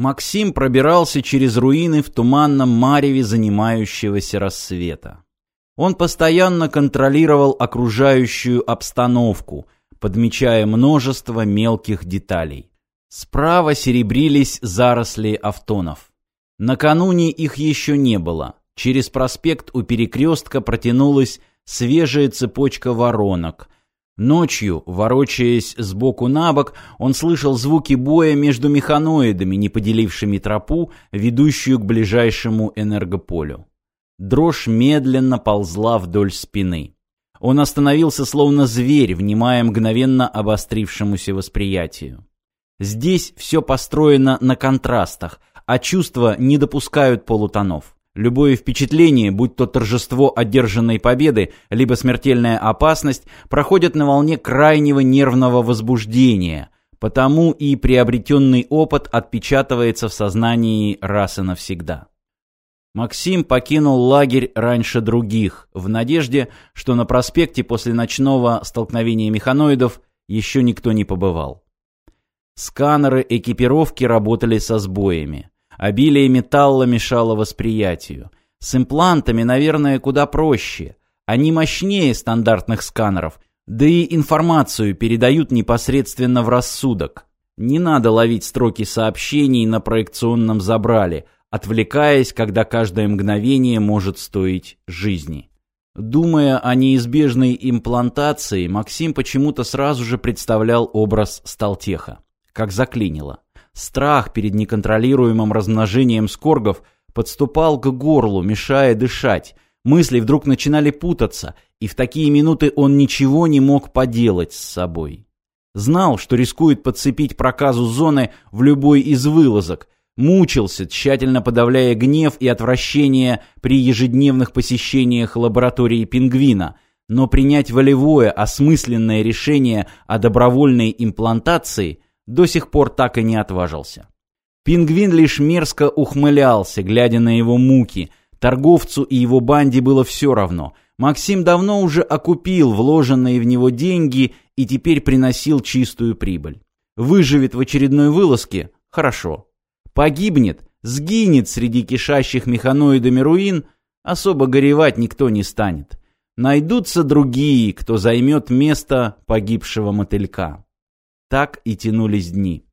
Максим пробирался через руины в туманном мареве занимающегося рассвета. Он постоянно контролировал окружающую обстановку, подмечая множество мелких деталей. Справа серебрились заросли автонов. Накануне их еще не было. Через проспект у перекрестка протянулась свежая цепочка воронок. Ночью, ворочаясь сбоку на бок, он слышал звуки боя между механоидами, не поделившими тропу, ведущую к ближайшему энергополю. Дрожь медленно ползла вдоль спины. Он остановился словно зверь, внимая мгновенно обострившемуся восприятию. Здесь все построено на контрастах, а чувства не допускают полутонов. Любое впечатление, будь то торжество одержанной победы, либо смертельная опасность, проходит на волне крайнего нервного возбуждения, потому и приобретенный опыт отпечатывается в сознании раз и навсегда. Максим покинул лагерь раньше других, в надежде, что на проспекте после ночного столкновения механоидов еще никто не побывал. Сканеры экипировки работали со сбоями. Обилие металла мешало восприятию. С имплантами, наверное, куда проще. Они мощнее стандартных сканеров, да и информацию передают непосредственно в рассудок. Не надо ловить строки сообщений на проекционном забрале, отвлекаясь, когда каждое мгновение может стоить жизни. Думая о неизбежной имплантации, Максим почему-то сразу же представлял образ Сталтеха, как заклинило. Страх перед неконтролируемым размножением скоргов подступал к горлу, мешая дышать. Мысли вдруг начинали путаться, и в такие минуты он ничего не мог поделать с собой. Знал, что рискует подцепить проказу зоны в любой из вылазок, мучился, тщательно подавляя гнев и отвращение при ежедневных посещениях лаборатории пингвина, но принять волевое, осмысленное решение о добровольной имплантации – до сих пор так и не отважился. Пингвин лишь мерзко ухмылялся, глядя на его муки. Торговцу и его банде было все равно. Максим давно уже окупил вложенные в него деньги и теперь приносил чистую прибыль. Выживет в очередной вылазке – хорошо. Погибнет, сгинет среди кишащих механоидами руин – особо горевать никто не станет. Найдутся другие, кто займет место погибшего мотылька. Так и тянулись дни.